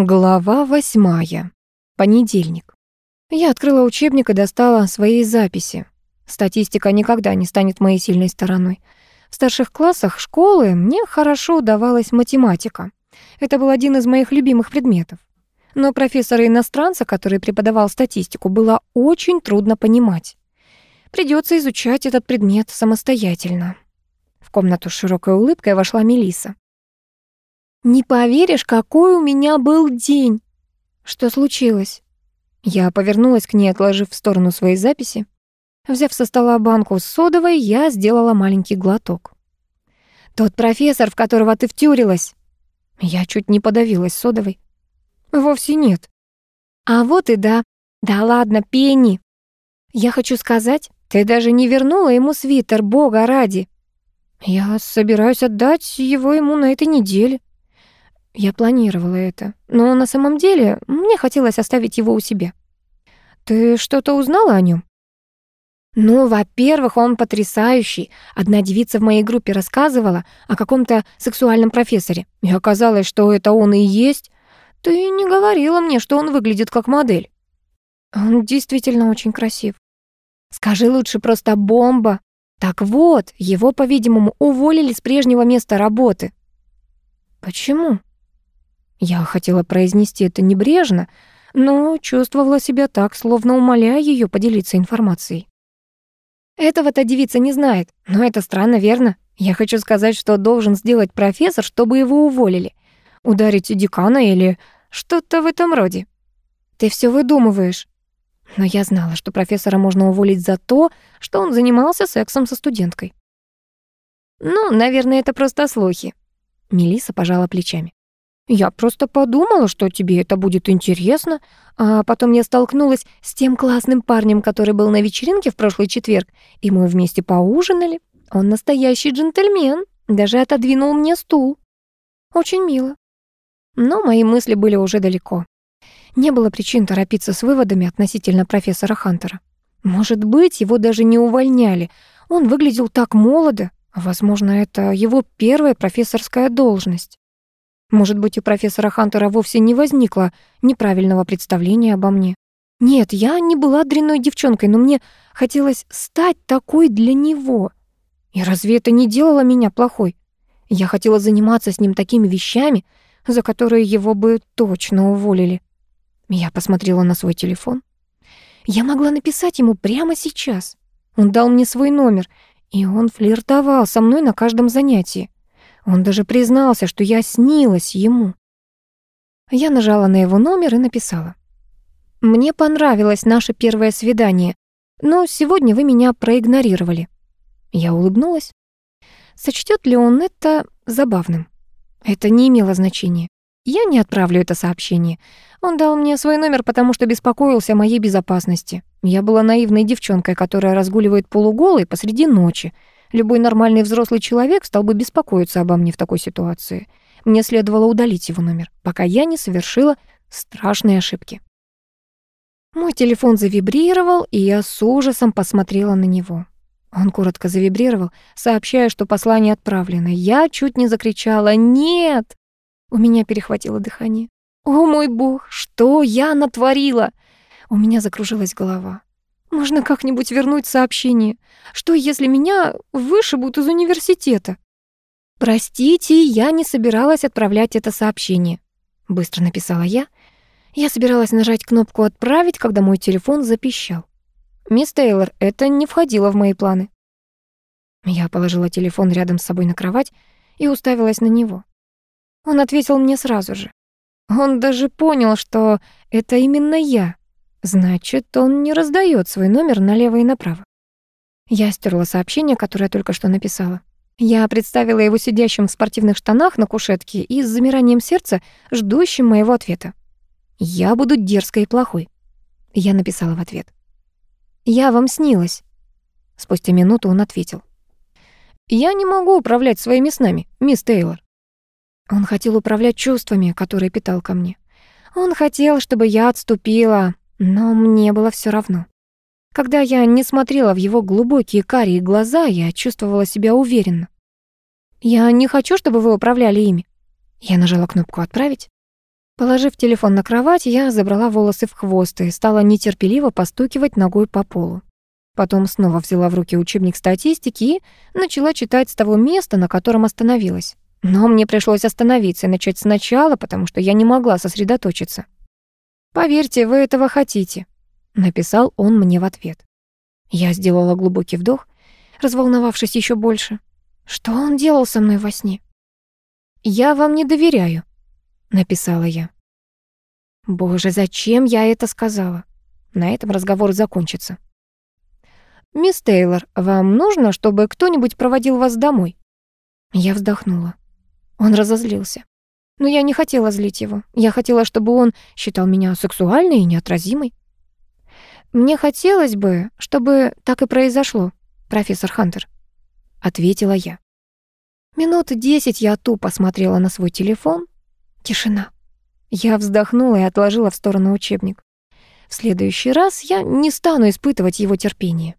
Глава восьмая. Понедельник. Я открыла учебник и достала свои записи. Статистика никогда не станет моей сильной стороной. В старших классах школы мне хорошо удавалась математика. Это был один из моих любимых предметов. Но профессора иностранца, который преподавал статистику, было очень трудно понимать. Придется изучать этот предмет самостоятельно. В комнату с широкой улыбкой вошла Мелиса. «Не поверишь, какой у меня был день!» «Что случилось?» Я повернулась к ней, отложив в сторону свои записи. Взяв со стола банку с содовой, я сделала маленький глоток. «Тот профессор, в которого ты втюрилась!» Я чуть не подавилась содовой. «Вовсе нет». «А вот и да. Да ладно, Пенни. Я хочу сказать, ты даже не вернула ему свитер, бога ради». «Я собираюсь отдать его ему на этой неделе». Я планировала это, но на самом деле мне хотелось оставить его у себя. Ты что-то узнала о нем? Ну, во-первых, он потрясающий. Одна девица в моей группе рассказывала о каком-то сексуальном профессоре. И оказалось, что это он и есть. Ты не говорила мне, что он выглядит как модель. Он действительно очень красив. Скажи лучше просто бомба. Так вот, его, по-видимому, уволили с прежнего места работы. Почему? Я хотела произнести это небрежно, но чувствовала себя так, словно умоляя ее поделиться информацией. Этого-то девица не знает, но это странно, верно? Я хочу сказать, что должен сделать профессор, чтобы его уволили. Ударить декана или что-то в этом роде. Ты все выдумываешь. Но я знала, что профессора можно уволить за то, что он занимался сексом со студенткой. Ну, наверное, это просто слухи. Мелиса пожала плечами. Я просто подумала, что тебе это будет интересно, а потом я столкнулась с тем классным парнем, который был на вечеринке в прошлый четверг, и мы вместе поужинали. Он настоящий джентльмен, даже отодвинул мне стул. Очень мило. Но мои мысли были уже далеко. Не было причин торопиться с выводами относительно профессора Хантера. Может быть, его даже не увольняли. Он выглядел так молодо. Возможно, это его первая профессорская должность. Может быть, у профессора Хантера вовсе не возникло неправильного представления обо мне. Нет, я не была дрянной девчонкой, но мне хотелось стать такой для него. И разве это не делало меня плохой? Я хотела заниматься с ним такими вещами, за которые его бы точно уволили. Я посмотрела на свой телефон. Я могла написать ему прямо сейчас. Он дал мне свой номер, и он флиртовал со мной на каждом занятии. Он даже признался, что я снилась ему. Я нажала на его номер и написала. «Мне понравилось наше первое свидание, но сегодня вы меня проигнорировали». Я улыбнулась. Сочтет ли он это забавным? Это не имело значения. Я не отправлю это сообщение. Он дал мне свой номер, потому что беспокоился о моей безопасности. Я была наивной девчонкой, которая разгуливает полуголой посреди ночи, Любой нормальный взрослый человек стал бы беспокоиться обо мне в такой ситуации. Мне следовало удалить его номер, пока я не совершила страшной ошибки. Мой телефон завибрировал, и я с ужасом посмотрела на него. Он коротко завибрировал, сообщая, что послание отправлено. Я чуть не закричала «Нет!». У меня перехватило дыхание. «О мой бог, что я натворила?» У меня закружилась голова. Можно как-нибудь вернуть сообщение. Что, если меня вышибут из университета? Простите, я не собиралась отправлять это сообщение. Быстро написала я. Я собиралась нажать кнопку «Отправить», когда мой телефон запищал. «Мисс Тейлор, это не входило в мои планы». Я положила телефон рядом с собой на кровать и уставилась на него. Он ответил мне сразу же. Он даже понял, что это именно я. Значит, он не раздает свой номер налево и направо. Я стерла сообщение, которое только что написала. Я представила его сидящим в спортивных штанах на кушетке и с замиранием сердца ждущим моего ответа. «Я буду дерзкой и плохой». Я написала в ответ. «Я вам снилась». Спустя минуту он ответил. «Я не могу управлять своими снами, мисс Тейлор». Он хотел управлять чувствами, которые питал ко мне. Он хотел, чтобы я отступила, но мне было все равно. Когда я не смотрела в его глубокие карие глаза, я чувствовала себя уверенно. «Я не хочу, чтобы вы управляли ими». Я нажала кнопку «Отправить». Положив телефон на кровать, я забрала волосы в хвост и стала нетерпеливо постукивать ногой по полу. Потом снова взяла в руки учебник статистики и начала читать с того места, на котором остановилась. Но мне пришлось остановиться и начать сначала, потому что я не могла сосредоточиться. «Поверьте, вы этого хотите», — написал он мне в ответ. Я сделала глубокий вдох, разволновавшись еще больше. Что он делал со мной во сне? «Я вам не доверяю», — написала я. Боже, зачем я это сказала? На этом разговор закончится. «Мисс Тейлор, вам нужно, чтобы кто-нибудь проводил вас домой?» Я вздохнула. Он разозлился. Но я не хотела злить его. Я хотела, чтобы он считал меня сексуальной и неотразимой. «Мне хотелось бы, чтобы так и произошло, профессор Хантер», — ответила я. Минут десять я тупо смотрела на свой телефон. Тишина. Я вздохнула и отложила в сторону учебник. В следующий раз я не стану испытывать его терпение.